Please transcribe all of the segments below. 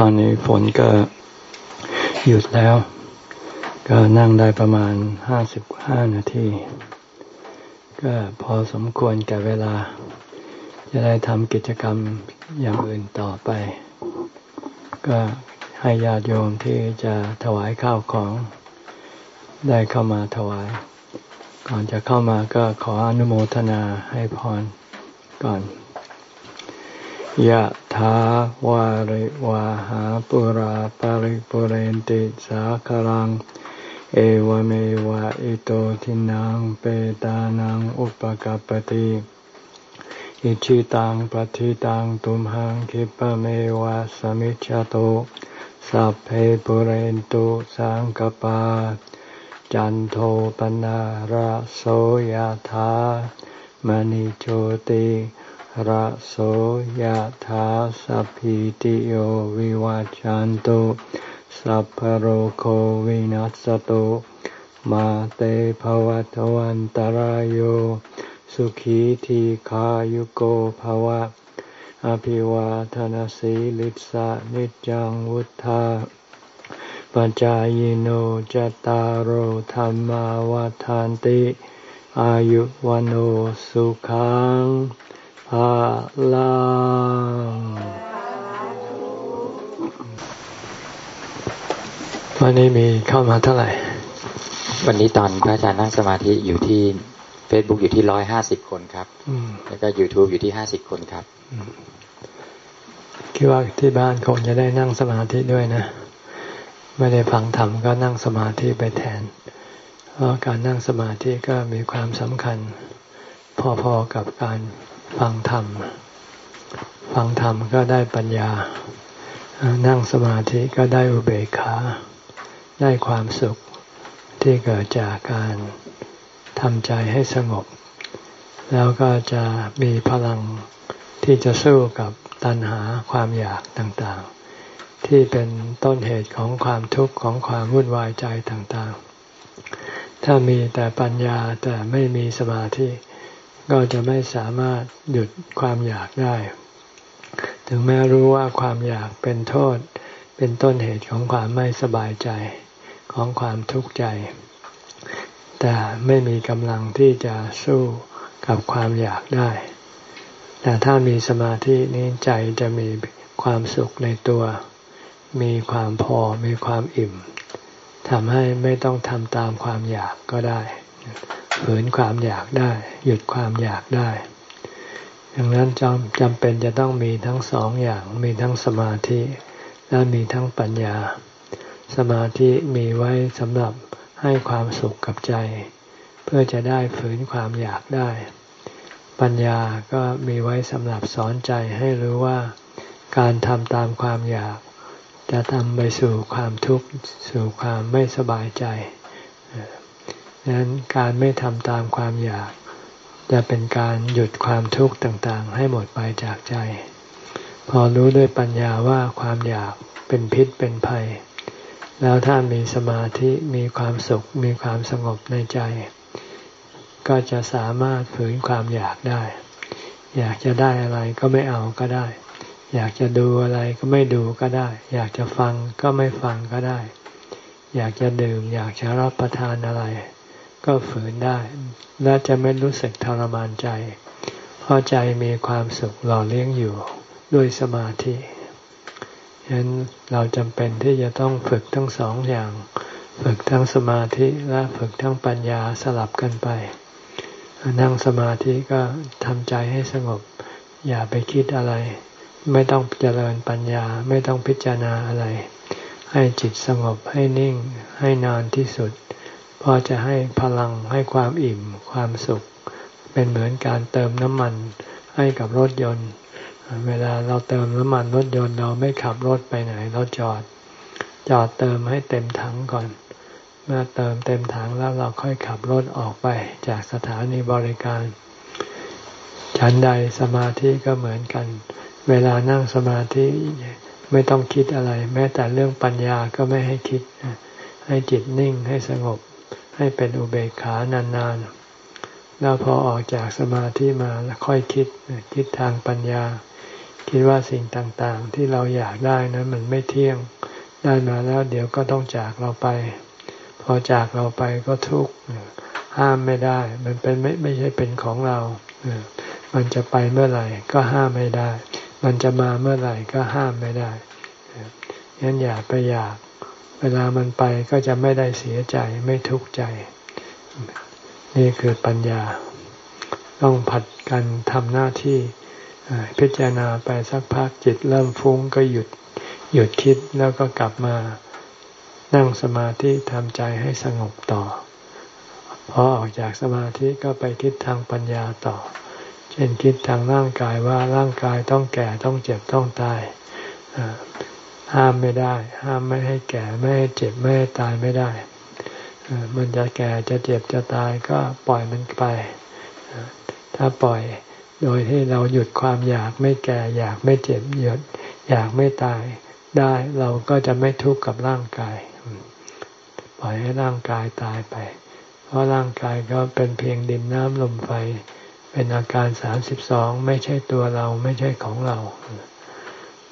ตอนนี้ฝนก็หยุดแล้ว ก็นั่งได้ประมาณห้าสิบห้านาที ก็พอสมควรแก่เวลา จะได้ทำกิจกรรมอย่างอื่นต่อไป ก็ให้ญาติโยมที่จะถวายข้าวของได้เข้ามาถวาย ก่อนจะเข้ามาก็ขออนุโมทนาให้พรก่อน ยะถาวาริวาหาปุราปาริปุเรนติสาคลัง เอวเมวะอิโตทินังเปตานังอุปกปติอิชิตังปฏิตังตุมหังคิปะเมวะสมิจจโตสัพเพปุเรนตุสังกปา จันโทปนาระโสยธามณิโชติ ระโสยธาสัพพิติโยวิวัจจันตุสัพพโรโควินัสตุมาเตภวัตวันตารโยสุขีทีขายุโกภวะ อภิวาทนสีลิสะนิจังวุธาปะจายิโน จัตตาโร ธัมมาวัฑฒันติ อายุวัณโณ สุขัง พะลังวันนี้มีเข้ามาเท่าไหร่ วันนี้ตอนพระอาจารย์นั่งสมาธิอยู่ที่เฟซบุ๊กอยู่ที่ร้อยห้าสิบคนครับแล้วก็ยูทูบอยู่ที่ห้าสิบคนครับคิดว่าที่บ้านคงจะได้นั่งสมาธิด้วยนะ ไม่ได้ฟังธรรมก็นั่งสมาธิไปแทน เพราะการนั่งสมาธิก็มีความสำคัญ พอๆกับการ ฟังธรรม ฟังธรรมก็ได้ปัญญา นั่งสมาธิก็ได้อุเบกขา ได้ความสุขที่เกิดจากการทำใจให้สงบ แล้วก็จะมีพลังที่จะสู้กับตัณหาความอยากต่างๆ ที่เป็นต้นเหตุของความทุกข์ของความวุ่นวายใจต่างๆ ถ้ามีแต่ปัญญาแต่ไม่มีสมาธิ ก็จะไม่สามารถหยุดความอยากได้ ถึงแม้รู้ว่าความอยากเป็นโทษ เป็นต้นเหตุของความไม่สบายใจของความทุกข์ใจ แต่ไม่มีกำลังที่จะสู้กับความอยากได้ แต่ถ้ามีสมาธินี้ใจจะมีความสุขในตัว มีความพอมีความอิ่มทำให้ไม่ต้องทำตามความอยากก็ได้ ฝืนความอยากได้ หยุดความอยากได้ดังนั้นจำจำเป็นจะต้องมีทั้งสองอย่างมีทั้งสมาธิและมีทั้งปัญญา สมาธิมีไว้สำหรับให้ความสุขกับใจ เพื่อจะได้ฝืนความอยากได้ ปัญญาก็มีไว้สำหรับสอนใจให้รู้ว่าการทำตามความอยาก จะทำไปสู่ความทุกข์สู่ความไม่สบายใจ นั้นการไม่ทำตามความอยาก จะเป็นการหยุดความทุกข์ต่างๆ ให้หมดไปจากใจ พอรู้ด้วยปัญญาว่าความอยากเป็นพิษเป็นภัย แล้วถ้ามีสมาธิมีความสุขมีความสงบในใจ ก็จะสามารถฝืนความอยากได้ อยากจะได้อะไรก็ไม่เอาก็ได้ อยากจะดูอะไรก็ไม่ดูก็ได้ อยากจะฟังก็ไม่ฟังก็ได้ อยากจะดื่ม อยากจะรับประทานอะไร ก็ฝืนได้ และจะไม่รู้สึกทรมานใจ เพราะใจมีความสุขหล่อเลี้ยงอยู่ด้วยสมาธิฉะนั้นเราจำเป็นที่จะต้องฝึกทั้งสองอย่าง ฝึกทั้งสมาธิและฝึกทั้งปัญญาสลับกันไป นั่งสมาธิก็ทำใจให้สงบ อย่าไปคิดอะไร ไม่ต้องเจริญปัญญาไม่ต้องพิจารณาอะไร ให้จิตสงบให้นิ่งให้นานที่สุด พอจะให้พลังให้ความอิ่มความสุข เป็นเหมือนการเติมน้ำมันให้กับรถยนต์ เวลาเราเติมน้ำมันรถยนต์เราไม่ขับรถไปไหน เราจอด จอดเติมให้เต็มถังก่อน เมื่อเติมเต็มถังแล้วเราค่อยขับรถออกไปจากสถานีบริการ ฉันใดสมาธิก็เหมือนกัน เวลานั่งสมาธิไม่ต้องคิดอะไร แม้แต่เรื่องปัญญาก็ไม่ให้คิด ให้จิตนิ่งให้สงบ ให้เป็นอุเบกขานานๆ แล้วพอออกจากสมาธิมาแล้วค่อยคิดคิดทางปัญญา คิดว่าสิ่งต่างๆ ที่เราอยากได้นะั้นมันไม่เที่ยงได้มาแล้วเดี๋ยวก็ต้องจากเราไป พอจากเราไปก็ทุกข์ห้ามไม่ได้ มันเป็นไม่ไม่ใช่เป็นของเรา มันจะไปเมื่อไหร่ก็ห้ามไม่ได้ มันจะมาเมื่อไหร่ก็ห้ามไม่ได้ยั้นอย่าไปอยาก เวลามันไปก็จะไม่ได้เสียใจไม่ทุกข์ใจ นี่คือปัญญา ต้องผัดกันทำหน้าที่พิจารณาไปสักพักจิตเริ่มฟุ้งก็หยุดหยุดคิดแล้วก็กลับมานั่งสมาธิทำใจให้สงบต่อพอออกจากสมาธิก็ไปคิดทางปัญญาต่อ เช่นคิดทางร่างกายว่าร่างกายต้องแก่ต้องเจ็บต้องตาย ห้ามไม่ได้ ห้ามไม่ให้แก่ไม่ให้เจ็บไม่ให้ตายไม่ได้ มันจะแก่จะเจ็บจะตายก็ปล่อยมันไป ถ้าปล่อยโดยที่เราหยุดความอยากไม่แก่ อยากไม่เจ็บหยุดอยากไม่ตายได้เราก็จะไม่ทุกข์กับร่างกาย ปล่อยให้ร่างกายตายไป เพราะร่างกายก็เป็นเพียงดินน้ำลมไฟ เป็นอาการสามสิบสองไม่ใช่ตัวเราไม่ใช่ของเรา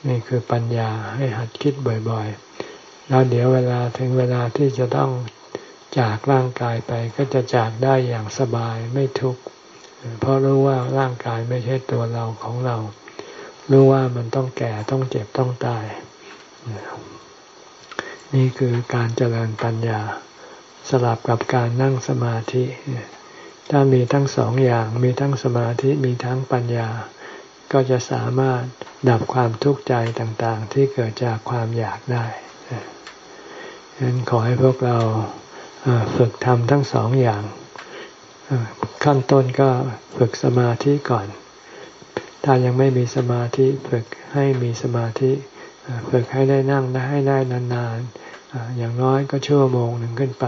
นี่คือปัญญาให้หัดคิดบ่อยๆ แล้วเดี๋ยวเวลาถึงเวลาที่จะต้องจากร่างกายไปก็จะจากได้อย่างสบายไม่ทุกข์เพราะรู้ว่าร่างกายไม่ใช่ตัวเราของเรา รู้ว่ามันต้องแก่ต้องเจ็บต้องตาย นี่คือการเจริญปัญญาสลับกับการนั่งสมาธิ ถ้ามีทั้งสองอย่างมีทั้งสมาธิมีทั้งปัญญา ก็จะสามารถดับความทุกข์ใจต่างๆ ที่เกิดจากความอยากได้ฉะนั้นขอให้พวกเราฝึกทำทั้งสองอย่าง ขั้นต้นก็ฝึกสมาธิก่อน ถ้ายังไม่มีสมาธิฝึกให้มีสมาธิ ฝึกให้ได้นั่งได้ให้ได้นานๆ อย่างน้อยก็ชั่วโมงหนึ่งขึ้นไป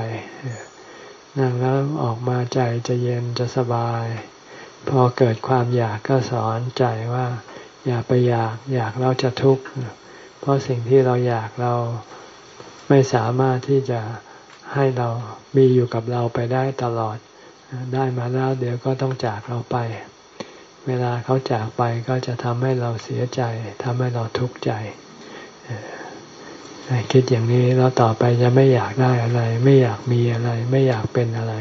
นั่งแล้วออกมาใจจะเย็นจะสบาย พอเกิดความอยากก็สอนใจว่า อย่าไปอยากอยากเราจะทุกข์เพราะสิ่งที่เราอยากเราไม่สามารถที่จะให้เรามีอยู่กับเราไปได้ตลอด ได้มาแล้วเดี๋ยวก็ต้องจากเราไป เวลาเขาจากไปก็จะทำให้เราเสียใจทำให้เราทุกข์ใจคิดอย่างนี้แล้วต่อไปจะไม่อยากได้อะไร ไม่อยากมีอะไร ไม่อยากเป็นอะไร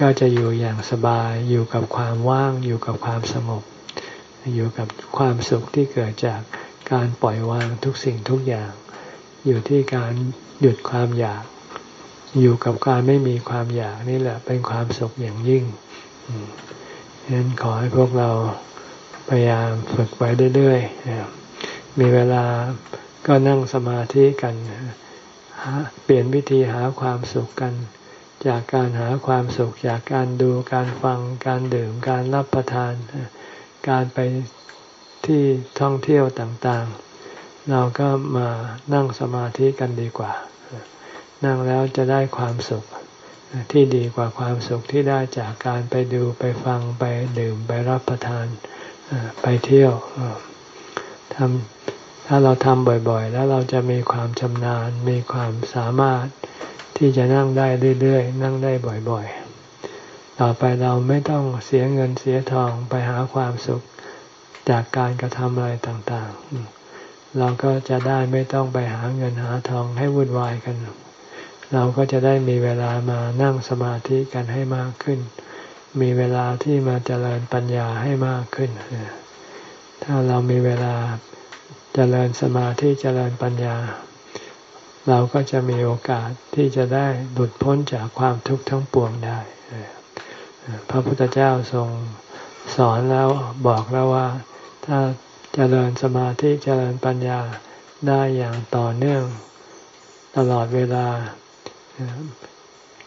ก็จะอยู่อย่างสบาย อยู่กับความว่าง อยู่กับความสงบ อยู่กับความสุขที่เกิดจากการปล่อยวางทุกสิ่งทุกอย่าง อยู่ที่การหยุดความอยาก อยู่กับการไม่มีความอยากนี่แหละ เป็นความสุขอย่างยิ่งฉะนั้นขอให้พวกเราพยายามฝึกไว้เรื่อยๆมีเวลาก็นั่งสมาธิกัน เปลี่ยนวิธีหาความสุขกัน จากการหาความสุขจากการดูการฟังการดื่มการรับประทาน การไปที่ท่องเที่ยวต่างๆ เราก็มานั่งสมาธิกันดีกว่า นั่งแล้วจะได้ความสุขที่ดีกว่าความสุขที่ได้จากการไปดูไปฟังไปดื่มไปรับประทานไปเที่ยวทำถ้าเราทำบ่อยๆ แล้วเราจะมีความชำนาญมีความสามารถ ที่จะนั่งได้เรื่อยๆ นั่งได้บ่อยๆ ต่อไปเราไม่ต้องเสียเงินเสียทองไปหาความสุขจากการกระทำอะไรต่างๆ เราก็จะได้ไม่ต้องไปหาเงินหาทองให้วุ่นวายกัน เราก็จะได้มีเวลามานั่งสมาธิกันให้มากขึ้น มีเวลาที่มาเจริญปัญญาให้มากขึ้น ถ้าเรามีเวลาเจริญสมาธิเจริญปัญญา เราก็จะมีโอกาสที่จะได้หลุดพ้นจากความทุกข์ทั้งปวงได้ พระพุทธเจ้าทรงสอนแล้วบอกแล้วว่า ถ้าเจริญสมาธิเจริญปัญญาได้อย่างต่อเนื่องตลอดเวลา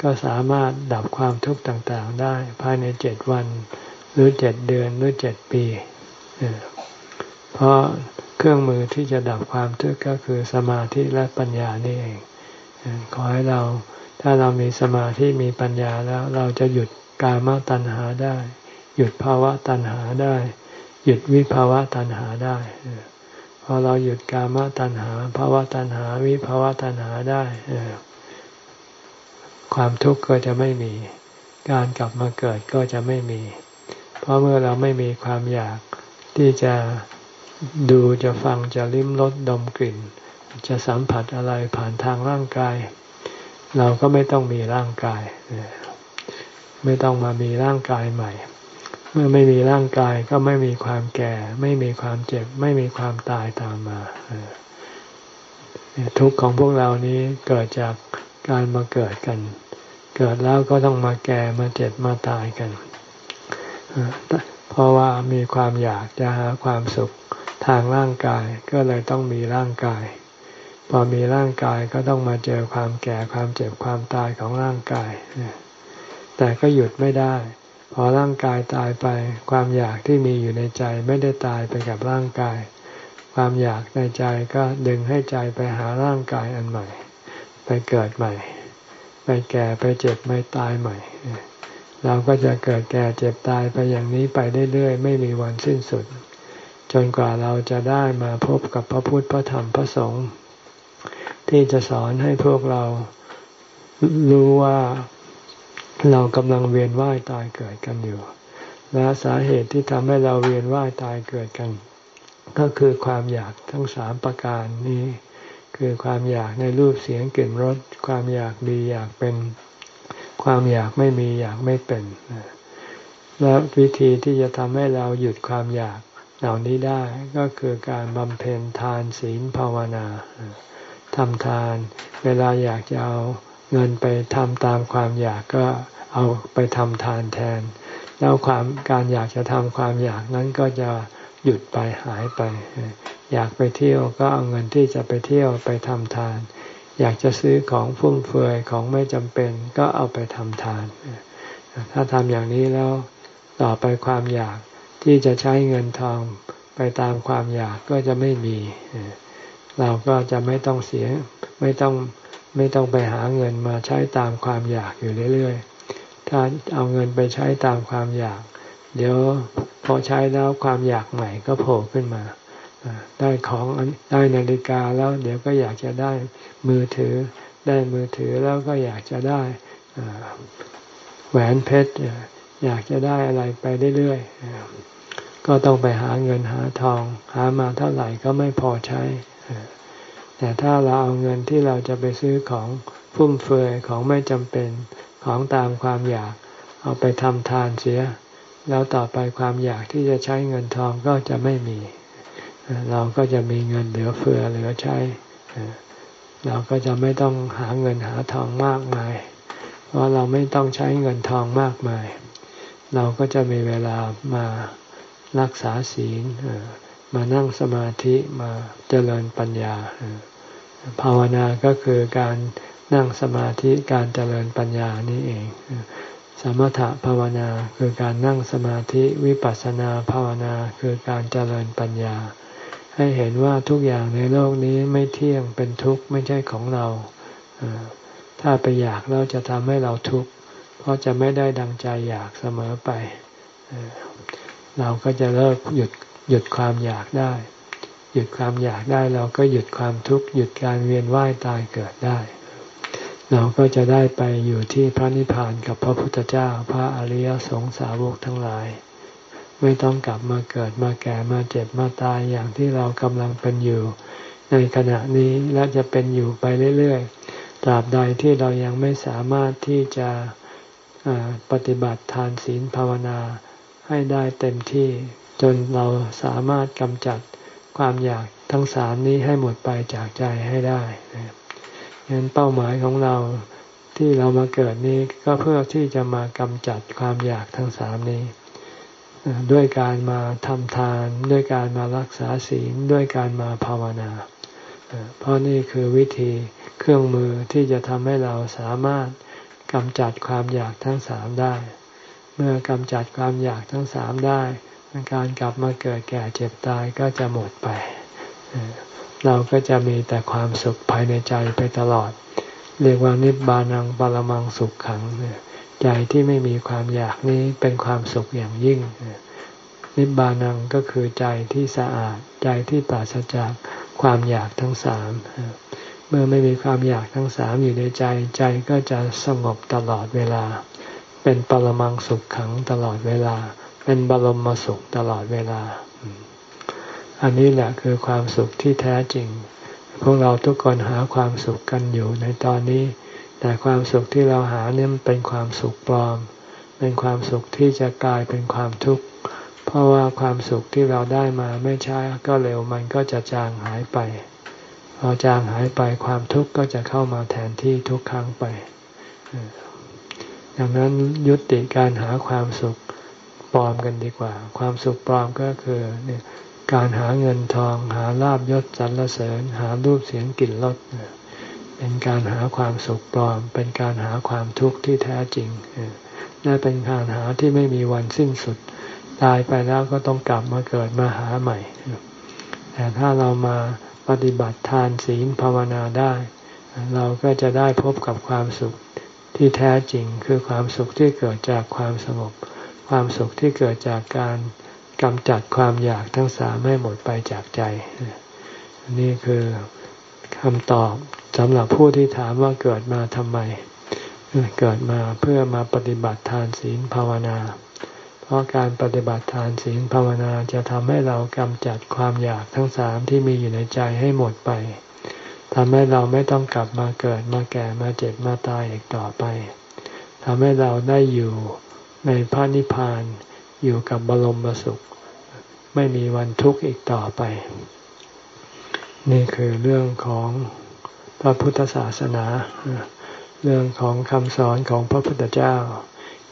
ก็สามารถดับความทุกข์ต่างๆได้ภายในเจ็ดวัน หรือเจ็ดเดือนหรือเจ็ดปี เพราะ เครื่องมือที่จะดับความทุกข์ก็คือสมาธิและปัญญานี่เอง ขอให้เราถ้าเรามีสมาธิมีปัญญาแล้วเราจะหยุดกามตัณหาได้ หยุดภาวะตัณหาได้ หยุดวิภาวะตัณหาได้พอเราหยุดกามตัณหาภาวะตัณหาวิภาวะตัณหาได้ความทุกข์ก็จะไม่มี การกลับมาเกิดก็จะไม่มี เพราะเมื่อเราไม่มีความอยากที่จะ ดูจะฟังจะลิ้มรสดมกลิ่น จะสัมผัสอะไรผ่านทางร่างกาย เราก็ไม่ต้องมีร่างกาย ไม่ต้องมามีร่างกายใหม่ เมื่อไม่มีร่างกายก็ไม่มีความแก่ ไม่มีความเจ็บ ไม่มีความตายตามมาทุกข์ของพวกเรานี้เกิดจากการมาเกิดกัน เกิดแล้วก็ต้องมาแก่มาเจ็บมาตายกัน เพราะว่ามีความอยากจะหาความสุข ทางร่างกายก็เลยต้องมีร่างกาย พอมีร่างกายก็ต้องมาเจอความแก่ความเจ็บความตายของร่างกาย แต่ก็หยุดไม่ได้ พอร่างกายตายไป ความอยากที่มีอยู่ในใจไม่ได้ตายไปกับร่างกาย ความอยากในใจก็ดึงให้ใจไปหาร่างกายอันใหม่ ไปเกิดใหม่ ไปแก่ไปเจ็บไม่ตายใหม่เราก็จะเกิดแก่เจ็บตายไปอย่างนี้ไปเรื่อยๆไม่มีวันสิ้นสุด จนกว่าเราจะได้มาพบกับพระพุทธพระธรรมพระสงฆ์ที่จะสอนให้พวกเรารู้ว่าเรากำลังเวียนว่ายตายเกิดกันอยู่ และสาเหตุที่ทำให้เราเวียนว่ายตายเกิดกัน ก็คือความอยากทั้งสามประการนี้ คือความอยากในรูปเสียงกลิ่นรสความอยากดีอยากเป็น ความอยากไม่มีอยากไม่เป็น และวิธีที่จะทำให้เราหยุดความอยาก เหล่านี้ได้ก็คือการบำเพ็ญทานศีลภาวนาทำทาน เวลาอยากจะเอาเงินไปทำตามความอยากก็เอาไปทำทานแทน แล้วความการอยากจะทำความอยากนั้นก็จะหยุดไปหายไป อยากไปเที่ยวก็เอาเงินที่จะไปเที่ยวไปทำทาน อยากจะซื้อของฟุ่มเฟือยของไม่จำเป็นก็เอาไปทำทาน ถ้าทำอย่างนี้แล้วต่อไปความอยาก ที่จะใช้เงินทองไปตามความอยากก็จะไม่มี เราก็จะไม่ต้องเสียไม่ต้องไม่ต้องไปหาเงินมาใช้ตามความอยากอยู่เรื่อยๆ ถ้าเอาเงินไปใช้ตามความอยาก เดี๋ยวพอใช้แล้วความอยากใหม่ก็โผล่ขึ้นมา ได้ของได้นาฬิกาแล้วเดี๋ยวก็อยากจะได้มือถือ ได้มือถือแล้วก็อยากจะได้แหวนเพชรอยากจะได้อะไรไปเรื่อยๆ ก็ต้องไปหาเงินหาทอง หามาเท่าไหร่ก็ไม่พอใช้ แต่ถ้าเราเอาเงินที่เราจะไปซื้อของฟุ่มเฟือยของไม่จำเป็นของตามความอยาก เอาไปทำทานเสีย แล้วต่อไปความอยากที่จะใช้เงินทองก็จะไม่มี เราก็จะมีเงินเหลือเฟือเหลือใช้ เราก็จะไม่ต้องหาเงินหาทองมากมาย เพราะเราไม่ต้องใช้เงินทองมากมาย เราก็จะมีเวลามา รักษาศีลมานั่งสมาธิมาเจริญปัญญา ภาวนาก็คือการนั่งสมาธิการเจริญปัญญานี้เอง สมถะภาวนาคือการนั่งสมาธิวิปัสสนาภาวนาคือการเจริญปัญญา ให้เห็นว่าทุกอย่างในโลกนี้ไม่เที่ยงเป็นทุกข์ไม่ใช่ของเรา ถ้าไปอยากแล้วจะทำให้เราทุกข์เพราะจะไม่ได้ดังใจอยากเสมอไป เราก็จะเลิกหยุดหยุดความอยากได้ หยุดความอยากได้เราก็หยุดความทุกข์หยุดการเวียนว่ายตายเกิดได้ เราก็จะได้ไปอยู่ที่พระนิพพานกับพระพุทธเจ้า พระอริยสงสาวกทั้งหลาย ไม่ต้องกลับมาเกิดมาแก่มาเจ็บมาตายอย่างที่เรากำลังเป็นอยู่ ในขณะนี้และจะเป็นอยู่ไปเรื่อยๆตราบใดที่เรายังไม่สามารถที่จะปฏิบัติทานศีลภาวนา ให้ได้เต็มที่จนเราสามารถกำจัดความอยากทั้งสามนี้ให้หมดไปจากใจให้ได้งั้นเป้าหมายของเราที่เรามาเกิดนี้ก็เพื่อที่จะมากำจัดความอยากทั้งสามนี้ ด้วยการมาทำทาน ด้วยการมารักษาศีลด้วยการมาภาวนา เพราะนี่คือวิธีเครื่องมือที่จะทำให้เราสามารถกำจัดความอยากทั้งสามได้ เมื่อกำจัดความอยากทั้งสามได้การกลับมาเกิดแก่เจ็บตายก็จะหมดไป เราก็จะมีแต่ความสุขภายในใจไปตลอด เรียกว่านิบานังบาลมังสุขขังใจที่ไม่มีความอยากนี้เป็นความสุขอย่างยิ่ง นิบานังก็คือใจที่สะอาดใจที่ปราศจากความอยากทั้งสามเมื่อไม่มีความอยากทั้งสามอยู่ในใจใจก็จะสงบตลอดเวลา เป็นปรมังสุขขังตลอดเวลา เป็นบรมสุขตลอดเวลา อันนี้แหละคือความสุขที่แท้จริง พวกเราทุกคนหาความสุขกันอยู่ในตอนนี้ แต่ความสุขที่เราหาเนี่ยเป็นความสุขปลอม เป็นความสุขที่จะกลายเป็นความทุกข์ เพราะว่าความสุขที่เราได้มาไม่ช้าก็เร็วมันก็จะจางหายไป พอจางหายไปความทุกข์ก็จะเข้ามาแทนที่ทุกครั้งไป ดังนั้นยุติการหาความสุขปลอมกันดีกว่า ความสุขปลอมก็คือเนี่ยการหาเงินทองหาลาบยศสรรเสริญ หารูปเสียงกลิ่นรสเป็นการหาความสุขปลอม เป็นการหาความทุกข์ที่แท้จริงและเป็นการหาที่ไม่มีวันสิ้นสุด ตายไปแล้วก็ต้องกลับมาเกิดมาหาใหม่ แต่ถ้าเรามาปฏิบัติทานศีลภาวนาได้ เราก็จะได้พบกับความสุข ที่แท้จริงคือความสุขที่เกิดจากความสงบ ความสุขที่เกิดจากการกำจัดความอยากทั้งสามให้หมดไปจากใจ นี่คือคำตอบสำหรับผู้ที่ถามว่าเกิดมาทำไม เกิดมาเพื่อมาปฏิบัติทานศีลภาวนา เพราะการปฏิบัติทานศีลภาวนาจะทำให้เรากำจัดความอยากทั้งสามที่มีอยู่ในใจให้หมดไป ทำให้เราไม่ต้องกลับมาเกิดมาแก่มาเจ็บมาตายอีกต่อไปทำให้เราได้อยู่ในพระนิพพานอยู่กับบรมสุข ไม่มีวันทุกข์อีกต่อไป นี่คือเรื่องของพระพุทธศาสนา เรื่องของคำสอนของพระพุทธเจ้า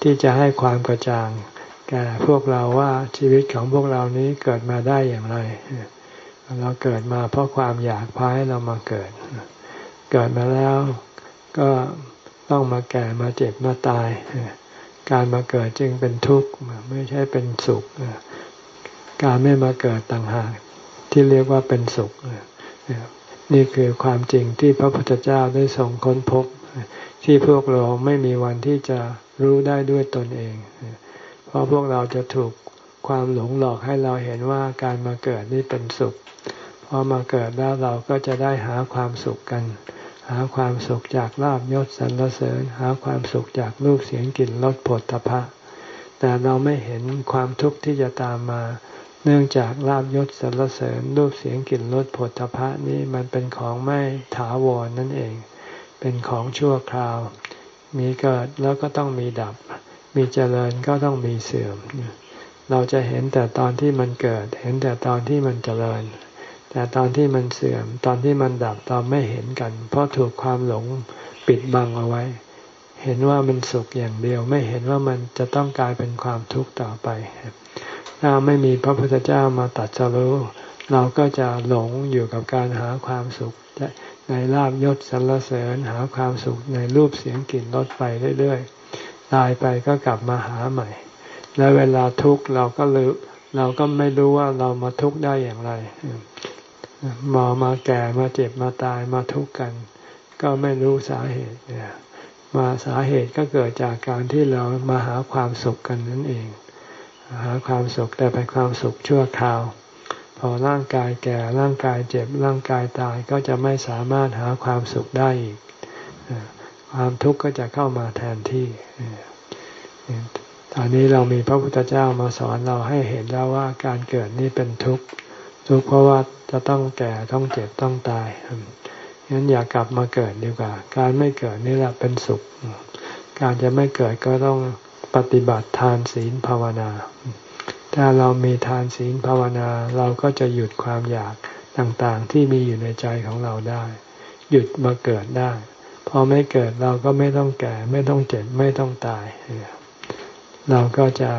ที่จะให้ความกระจ่าง แก่พวกเราว่าชีวิตของพวกเรานี้เกิดมาได้อย่างไร เราเกิดมาเพราะความอยากพาให้เรามาเกิด เกิดมาแล้วก็ต้องมาแก่มาเจ็บมาตาย การมาเกิดจึงเป็นทุกข์ไม่ใช่เป็นสุข การไม่มาเกิดต่างหากที่เรียกว่าเป็นสุข นี่คือความจริงที่พระพุทธเจ้าได้ส่งค้นพบ ที่พวกเราไม่มีวันที่จะรู้ได้ด้วยตนเอง เพราะพวกเราจะถูกความหลงหลอกให้เราเห็นว่าการมาเกิดนี่เป็นสุข พอมาเกิดแล้วเราก็จะได้หาความสุขกัน หาความสุขจากลาบยศสรรเสริญ หาความสุขจากรูปเสียงกลิ่นรสผลตภะแต่เราไม่เห็นความทุกข์ที่จะตามมา เนื่องจากลาบยศสรรเสริญ รูปเสียงกลิ่นรสผลตภะนี้มันเป็นของไม่ถาวรนั่นเอง เป็นของชั่วคราว มีเกิดแล้วก็ต้องมีดับ มีเจริญก็ต้องมีเสื่อม เราจะเห็นแต่ตอนที่มันเกิด เห็นแต่ตอนที่มันเจริญ แต่ตอนที่มันเสื่อมตอนที่มันดับตอนไม่เห็นกัน เพราะถูกความหลงปิดบังเอาไว้ เห็นว่ามันสุขอย่างเดียว ไม่เห็นว่ามันจะต้องกลายเป็นความทุกข์ต่อไป ถ้าไม่มีพระพุทธเจ้ามาตัดสรู้เราก็จะหลงอยู่กับการหาความสุขในลาบยศสรรเสริญหาความสุขในรูปเสียงกลิ่นรสไปเรื่อยๆตายไปก็กลับมาหาใหม่ และเวลาทุกข์เราก็ลืมเราก็ไม่รู้ว่าเรามาทุกข์ได้อย่างไร มามาแก่มาเจ็บมาตายมาทุกข์กัน ก็ไม่รู้สาเหตุเนี่ยมาสาเหตุก็เกิดจากการที่เรามาหาความสุขกันนั่นเอง หาความสุขแต่เป็นความสุขชั่วคราว พอร่างกายแก่ร่างกายเจ็บร่างกายตายก็จะไม่สามารถหาความสุขได้อีก ความทุกข์ก็จะเข้ามาแทนที่ตอนนี้เรามีพระพุทธเจ้ามาสอนเราให้เห็นแล้วว่าการเกิดนี่เป็นทุกข์ทุกข์เพราะว่า จะต้องแก่ต้องเจ็บต้องตายงั้นอย่ากลับมาเกิดดีกว่า การไม่เกิดนี่แหละเป็นสุข การจะไม่เกิดก็ต้องปฏิบัติทานศีลภาวนา ถ้าเรามีทานศีลภาวนา เราก็จะหยุดความอยากต่างๆ ที่มีอยู่ในใจของเราได้ หยุดมาเกิดได้ พอไม่เกิดเราก็ไม่ต้องแก่ ไม่ต้องเจ็บ ไม่ต้องตาย เราก็จะ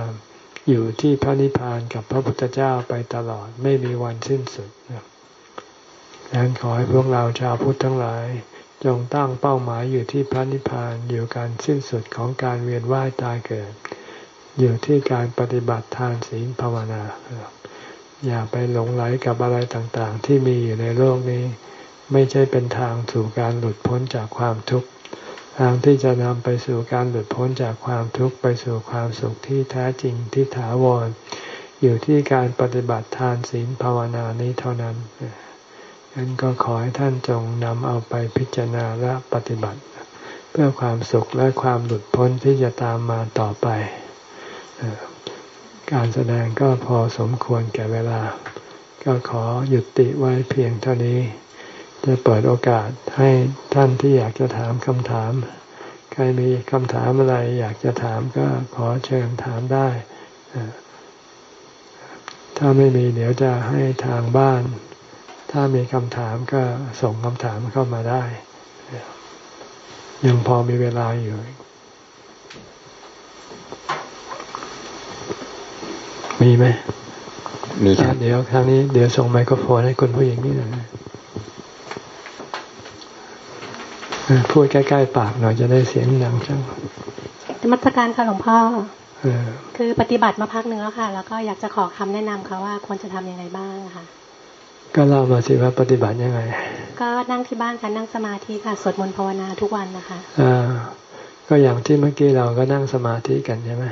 อยู่ที่พระนิพพานกับพระพุทธเจ้าไปตลอดไม่มีวันสิ้นสุดดังนั้นขอให้พวกเราชาวพุทธทั้งหลาย จงตั้งเป้าหมายอยู่ที่พระนิพพานอยู่การสิ้นสุดของการเวียนว่ายตายเกิด อยู่ที่การปฏิบัติทานศีลภาวนา อย่าไปหลงไหลกับอะไรต่างๆ ที่มีอยู่ในโลกนี้ ไม่ใช่เป็นทางสู่การหลุดพ้นจากความทุกข์ ทางที่จะนำไปสู่การหลุดพ้นจากความทุกข์ไปสู่ความสุขที่แท้จริงที่ถาวร อยู่ที่การปฏิบัติทานศีลภาวนานี้เท่านั้นงั้นก็ขอให้ท่านจงนำเอาไปพิจารณาและปฏิบัติ เพื่อความสุขและความหลุดพ้นที่จะตามมาต่อไป การแสดงก็พอสมควรแก่เวลา ก็ขอหยุดติไว้เพียงเท่านี้ จะเปิดโอกาสให้ท่านที่อยากจะถามคำถาม ใครมีคำถามอะไร อยากจะถามก็ขอเชิญถามได้ ถ้าไม่มีเดี๋ยวจะให้ทางบ้าน ถ้ามีคำถามก็ส่งคำถามเข้ามาได้ ยังพอมีเวลาอยู่มีไหมมีครับเดี๋ยวครั้งนี้เดี๋ยวส่งไมโครโฟนให้คุณผู้หญิงนี่หน่อย พูดใกล้ๆปากหน่อยจะได้เสียงดังจังมัสการค่ะหลวงพ่อคือปฏิบัติมาพักเนื้อค่ะ แล้วก็อยากจะขอคำแนะนำค่ะว่าควรจะทำยังไงบ้างค่ะ ก็เล่ามาสิว่าปฏิบัติยังไง ก็นั่งที่บ้านค่ะนั่งสมาธิค่ะสวดมนต์ภาวนาทุกวันนะคะอ่าก็อย่างที่เมื่อกี้เราก็นั่งสมาธิกันใช่ไหม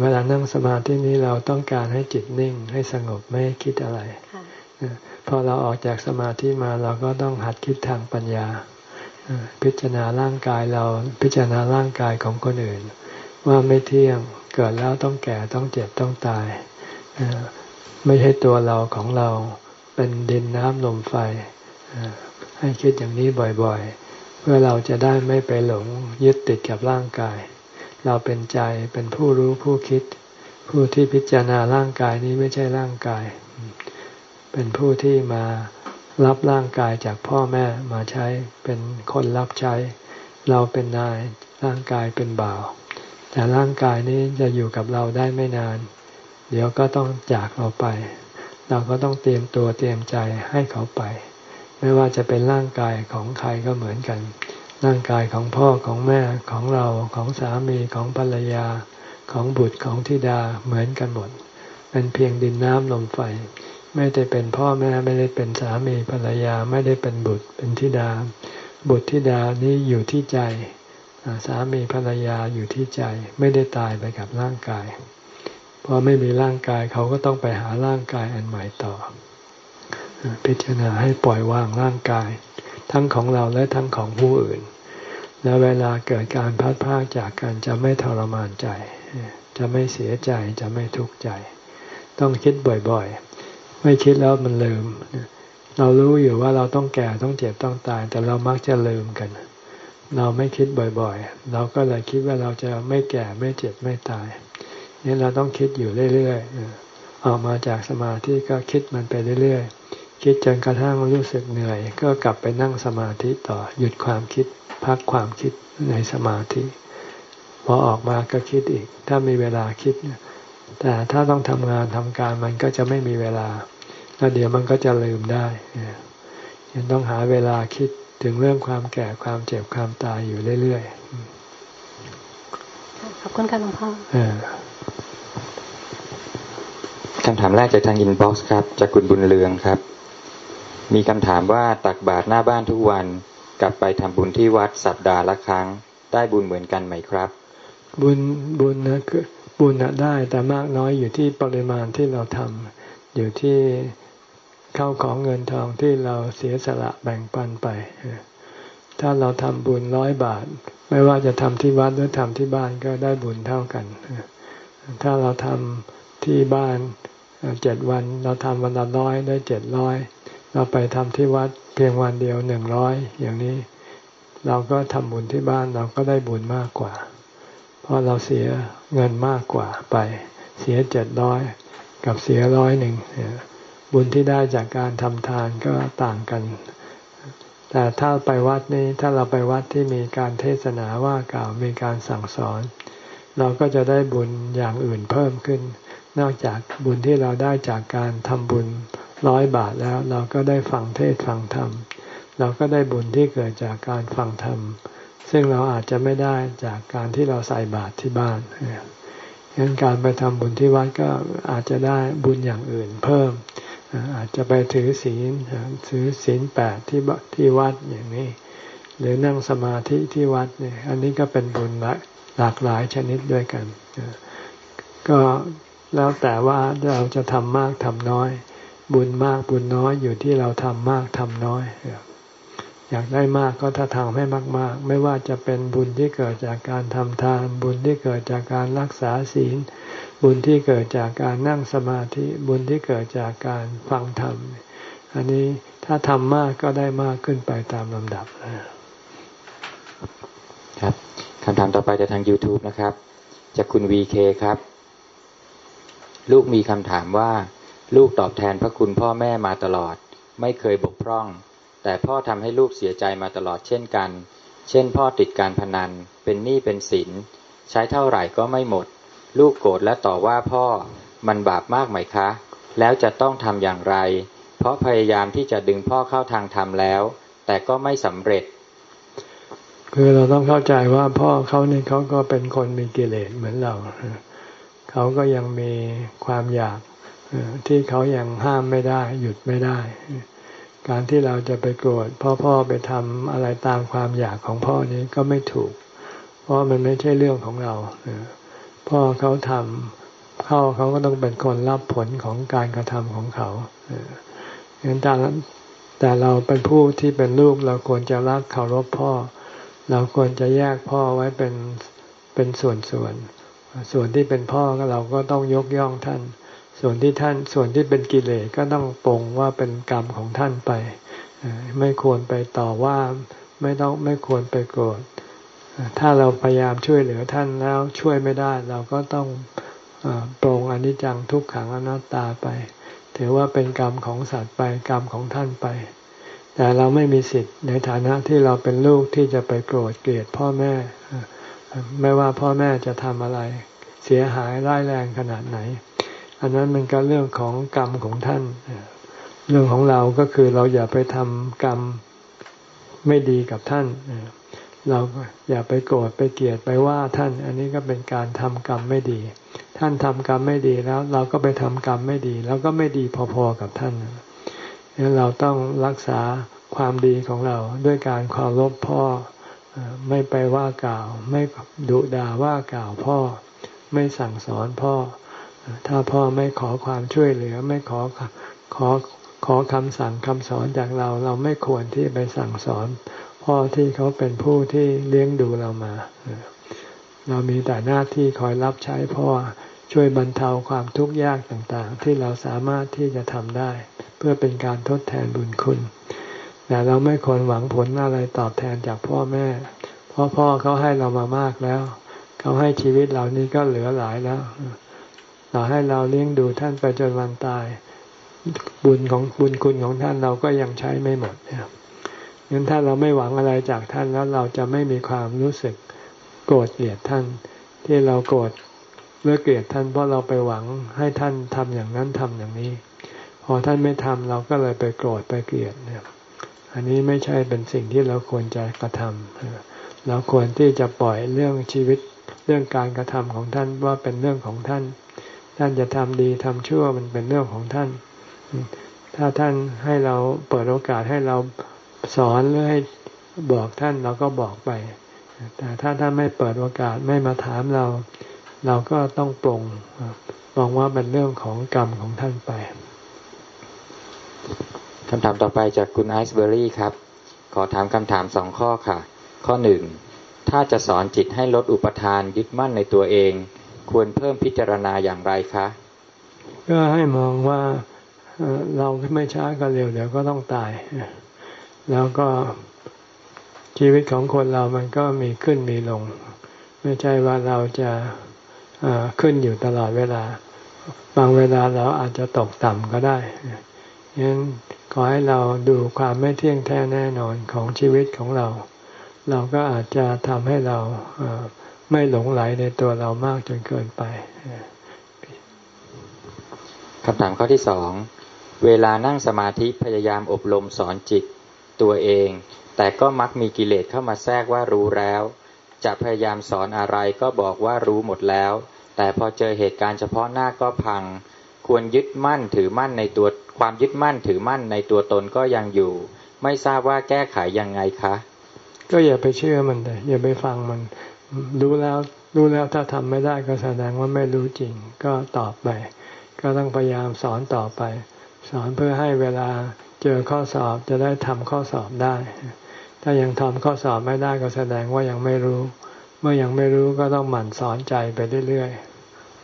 เวลานั่งสมาธินี้เราต้องการให้จิตนิ่ง ให้สงบไม่คิดอะไรพอเราออกจากสมาธิมาเราก็ต้องหัดคิดทางปัญญา พิจารณาร่างกายเราพิจารณาร่างกายของคนอื่น ว่าไม่เที่ยงเกิดแล้วต้องแก่ต้องเจ็บต้องตายไม่ใช่ตัวเราของเราเป็นดินน้ำลมไฟให้คิดอย่างนี้บ่อยๆ เพื่อเราจะได้ไม่ไปหลงยึดติดกับร่างกาย เราเป็นใจเป็นผู้รู้ผู้คิด ผู้ที่พิจารณาร่างกายนี้ไม่ใช่ร่างกาย เป็นผู้ที่มา รับร่างกายจากพ่อแม่มาใช้เป็นคนรับใช้ เราเป็นนายร่างกายเป็นบ่าว แต่ร่างกายนี้จะอยู่กับเราได้ไม่นาน เดี๋ยวก็ต้องจากเราไป เราก็ต้องเตรียมตัวเตรียมใจให้เขาไป ไม่ว่าจะเป็นร่างกายของใครก็เหมือนกัน ร่างกายของพ่อของแม่ของเราของสามีของภรรยาของบุตรของธิดาเหมือนกันหมดเป็นเพียงดินน้ำลมไฟ ไม่ได้เป็นพ่อแม่ไม่ได้เป็นสามีภรรยาไม่ได้เป็นบุตรเป็นธิดา บุตรธิดานี้อยู่ที่ใจ สามีภรรยาอยู่ที่ใจ ไม่ได้ตายไปกับร่างกายพอไม่มีร่างกายเขาก็ต้องไปหาร่างกายอันใหม่ต่อ พิจารณาให้ปล่อยวางร่างกาย ทั้งของเราและทั้งของผู้อื่น และเวลาเกิดการพัดพากจากกันจะไม่ทรมานใจ จะไม่เสียใจจะไม่ทุกข์ใจ ต้องคิดบ่อยๆ ไม่คิดแล้วมันลืม เรารู้อยู่ว่าเราต้องแก่ต้องเจ็บต้องตาย แต่เรามักจะลืมกัน เราไม่คิดบ่อยๆ เราก็เลยคิดว่าเราจะไม่แก่ไม่เจ็บไม่ตายนี่เราต้องคิดอยู่เรื่อยๆ ออกมาจากสมาธิก็คิดมันไปเรื่อยๆ คิดจนกระทั่งรู้สึกเหนื่อย ก็กลับไปนั่งสมาธิต่อหยุดความคิดพักความคิดในสมาธิ พอออกมาก็คิดอีก ถ้ามีเวลาคิด แต่ถ้าต้องทำงานทำการมันก็จะไม่มีเวลา แล้วเดี๋ยวมันก็จะลืมได้ยังต้องหาเวลาคิดถึงเรื่องความแก่ความเจ็บความตายอยู่เรื่อยๆ ขอบคุณค่ะหลวงพ่อคำถามแรกจากทาง inbox ครับ จากคุณบุญเรืองครับ มีคำถามว่าตักบาตรหน้าบ้านทุกวันกลับไปทำบุญที่วัดสัปดาห์ละครั้ง ได้บุญเหมือนกันไหมครับ บุญบุญนะคือ บุญได้แต่มากน้อยอยู่ที่ปริมาณที่เราทำอยู่ที่เข้าของเงินทองที่เราเสียสละแบ่งปันไป ถ้าเราทำบุญร้อยบาท ไม่ว่าจะทำที่วัดหรือทำที่บ้านก็ได้บุญเท่ากัน ถ้าเราทำที่บ้านเจ็ดวัน เราทำวันละร้อยได้เจ็ดร้อยเราไปทำที่วัดเพียงวันเดียวหนึ่งร้อยอย่างนี้ เราก็ทำบุญที่บ้านเราก็ได้บุญมากกว่า เพราะเราเสียเงินมากกว่าไป เสียเจ็ดร้อยกับเสียร้อยหนึ่งบุญที่ได้จากการทำทานก็ต่างกัน แต่ถ้าไปวัดนี้ถ้าเราไปวัดที่มีการเทศนาว่ากล่าวมีการสั่งสอน เราก็จะได้บุญอย่างอื่นเพิ่มขึ้น นอกจากบุญที่เราได้จากการทำบุญร้อยบาทแล้ว เราก็ได้ฟังเทศฟังธรรมเราก็ได้บุญที่เกิดจากการฟังธรรม ซึ่งเราอาจจะไม่ได้จากการที่เราใส่บาตรที่บ้านงั้นการไปทำบุญที่วัดก็อาจจะได้บุญอย่างอื่นเพิ่ม อาจจะไปถือศีลถือศีลแปดที่ที่วัดอย่างนี้ หรือนั่งสมาธิที่วัดเนี่ย อันนี้ก็เป็นบุญหลากหลายชนิดด้วยกัน ก็แล้วแต่ว่าเราจะทำมากทำน้อย บุญมากบุญน้อยอยู่ที่เราทำมากทำน้อย อยากได้มากก็ถ้าทำให้มาก ๆ ไม่ว่าจะเป็นบุญที่เกิดจากการทำทาน บุญที่เกิดจากการรักษาศีล บุญที่เกิดจากการนั่งสมาธิ บุญที่เกิดจากการฟังธรรม อันนี้ถ้าทำมากก็ได้มากขึ้นไปตามลำดับครับคำถามต่อไปจากทาง YouTube นะครับ จากคุณ VK ครับ ลูกมีคำถามว่า ลูกตอบแทนพระคุณพ่อแม่มาตลอด ไม่เคยบกพร่อง แต่พ่อทำให้ลูกเสียใจมาตลอดเช่นกัน เช่น พ่อติดการพนัน เป็นหนี้เป็นสิน ใช้เท่าไหร่ก็ไม่หมด ลูกโกรธและต่อว่าพ่อ มันบาปมากไหมคะ แล้วจะต้องทำอย่างไร เพราะพยายามที่จะดึงพ่อเข้าทางธรรมแล้ว แต่ก็ไม่สำเร็จ คือเราต้องเข้าใจว่าพ่อเขาเนี่ยเขาก็เป็นคนมีกิเลสเหมือนเรา เขาก็ยังมีความอยากที่เขายังห้ามไม่ได้ หยุดไม่ได้ การที่เราจะไปโกรธพ่อพ่อไปทำอะไรตามความอยากของพ่อนี้ก็ไม่ถูก เพราะมันไม่ใช่เรื่องของเราพ่อเขาทำเข้าเขาก็ต้องเป็นคนรับผลของการกระทำของเขาดังนั้นแต่เราเป็นผู้ที่เป็นลูกเราควรจะรักเคารพพ่อ เราควรจะแยกพ่อไว้เป็นเป็นส่วนส่วนส่วนที่เป็นพ่อก็เราก็ต้องยกย่องท่าน ส่วนที่ท่านส่วนที่เป็นกิเลสก็ต้องปรงว่าเป็นกรรมของท่านไป ไม่ควรไปต่อว่าไม่ต้องไม่ควรไปโกรธถ้าเราพยายามช่วยเหลือท่านแล้วช่วยไม่ได้ เราก็ต้องปรงอนิจจังทุกขังอนัตตาไป ถือว่าเป็นกรรมของสัตว์ไปกรรมของท่านไป แต่เราไม่มีสิทธิ์ในฐานะที่เราเป็นลูกที่จะไปโกรธเกลียดพ่อแม่ ไม่ว่าพ่อแม่จะทำอะไร เสียหายร้ายแรงขนาดไหน อันนั้นมันก็เรื่องของกรรมของท่าน เรื่องของเราก็คือเราอย่าไปทำกรรมไม่ดีกับท่าน เราอย่าไปโกรธไปเกลียดไปว่าท่าน อันนี้ก็เป็นการทำกรรมไม่ดี ท่านทำกรรมไม่ดีแล้ว เราก็ไปทำกรรมไม่ดี แล้วก็ไม่ดีพอๆกับท่านนั้นเราต้องรักษาความดีของเราด้วยการเคารพพ่อไม่ไปว่ากล่าว ไม่ดุด่าว่ากล่าวพ่อ ไม่สั่งสอนพ่อ ถ้าพ่อไม่ขอความช่วยเหลือไม่ขอขอขอคำสั่งคำสอนจากเรา เราไม่ควรที่ไปสั่งสอน พ่อที่เขาเป็นผู้ที่เลี้ยงดูเรามา เรามีแต่หน้าที่คอยรับใช้พ่อช่วยบรรเทาความทุกข์ยากต่างๆ ที่เราสามารถที่จะทำได้ เพื่อเป็นการทดแทนบุญคุณ แต่เราไม่ควรหวังผลอะไรตอบแทนจากพ่อแม่ เพราะพ่อเขาให้เรามามากแล้ว เขาให้ชีวิตเรานี้ก็เหลือหลายแล้ว ต่อให้เราเลี้ยงดูท่านไปจนวันตาย บุญของบุญคุณของท่านเราก็ยังใช้ไม่หมดเนี่ยงั้นถ้าเราไม่หวังอะไรจากท่านแล้วเราจะไม่มีความรู้สึกโกรธเกลียดท่าน ที่เราโกรธเลือเกลียดท่านเพราะเราไปหวังให้ท่านทำอย่างนั้นทำอย่างนี้ พอท่านไม่ทำเราก็เลยไปโกรธไปเกลียดเนี่ยอันนี้ไม่ใช่เป็นสิ่งที่เราควรจะกระทำเราควรที่จะปล่อยเรื่องชีวิตเรื่องการกระทำของท่านว่าเป็นเรื่องของท่าน ท่านจะทำดีทำชั่วมันเป็นเรื่องของท่าน ถ้าท่านให้เราเปิดโอกาสให้เราสอนหรือให้บอกท่านเราก็บอกไป แต่ถ้าท่านไม่เปิดโอกาสไม่มาถามเรา เราก็ต้องปรงมองว่าเป็นเรื่องของกรรมของท่านไปคำถามต่อไปจากคุณไอซ์เบอรี่ครับ ขอถามคำถามสองข้อค่ะ ข้อหนึ่งถ้าจะสอนจิตให้ลดอุปทานยึดมั่นในตัวเอง ควรเพิ่มพิจารณาอย่างไรคะ ก็ให้มองว่าเราไม่ช้าก็เร็วเดี๋ยวก็ต้องตาย แล้วก็ชีวิตของคนเรามันก็มีขึ้นมีลง ไม่ใช่ว่าเราจะขึ้นอยู่ตลอดเวลา บางเวลาเราอาจจะตกต่ำก็ได้ยังขอให้เราดูความไม่เที่ยงแท้แน่นอนของชีวิตของเรา เราก็อาจจะทำให้เรา ไม่หลงไหลในตัวเรามากจนเกินไปคำถามข้อที่สองเวลานั่งสมาธิพยายามอบรมสอนจิตตัวเอง แต่ก็มักมีกิเลสเข้ามาแทรกว่ารู้แล้ว จะพยายามสอนอะไรก็บอกว่ารู้หมดแล้ว แต่พอเจอเหตุการณ์เฉพาะหน้าก็พัง ควรยึดมั่นถือมั่นในตัวความยึดมั่นถือมั่นในตัวตนก็ยังอยู่ ไม่ทราบว่าแก้ไขยังไงคะ ก็อย่าไปเชื่อมันเลยอย่าไปฟังมัน รู้แล้วรู้แล้วถ้าทำไม่ได้ก็แสดงว่าไม่รู้จริง ก็ตอบไป ก็ต้องพยายามสอนต่อไป สอนเพื่อให้เวลาเจอข้อสอบจะได้ทำข้อสอบได้ ถ้ายังทำข้อสอบไม่ได้ก็แสดงว่ายังไม่รู้ เมื่อยังไม่รู้ก็ต้องหมั่นสอนใจไปเรื่อย